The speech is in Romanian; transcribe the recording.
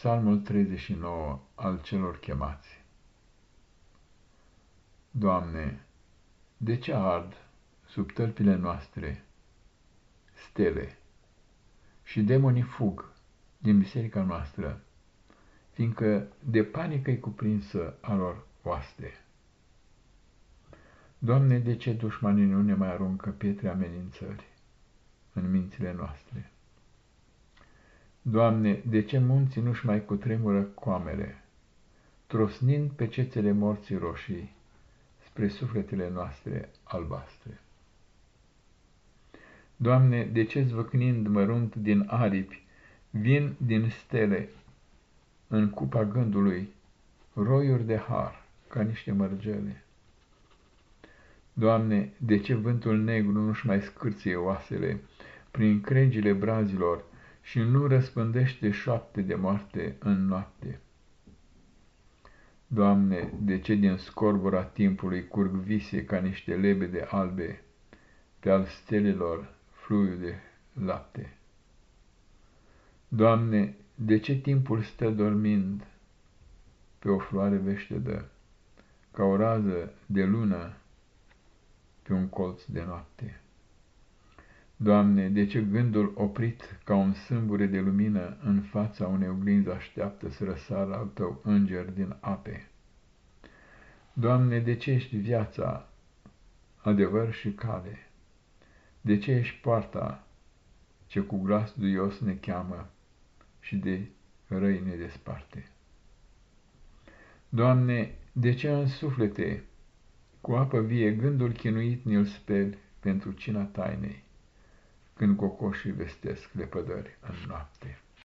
Psalmul 39 al celor chemați Doamne, de ce ard sub tălpile noastre stele și demonii fug din biserica noastră, fiindcă de panică-i cuprinsă a lor oaste? Doamne, de ce dușmanii nu ne mai aruncă pietre amenințări în mințile noastre? Doamne, de ce munții nu-și mai cutremură coamele, trosnind pe cețele morții roșii spre sufletele noastre albastre? Doamne, de ce zvăcnind mărunt din aripi, vin din stele în cupa gândului roiuri de har ca niște mărgele? Doamne, de ce vântul negru nu-și mai scârție oasele prin crengile brazilor și nu răspândește șoapte de moarte în noapte. Doamne, de ce din scorbura timpului curg vise ca niște lebede albe pe al stelelor fluiu de lapte? Doamne, de ce timpul stă dormind pe o floare veștedă, ca o rază de lună pe un colț de noapte? Doamne, de ce gândul oprit ca un sâmbure de lumină în fața unei oglinzi așteaptă să răsară al Tău înger din ape? Doamne, de ce ești viața, adevăr și cale? De ce ești poarta ce cu glas duios ne cheamă și de răi ne desparte? Doamne, de ce în suflete, cu apă vie, gândul chinuit ni-l speli pentru cina tainei? Când cocoșii vestesc lepădări în noapte.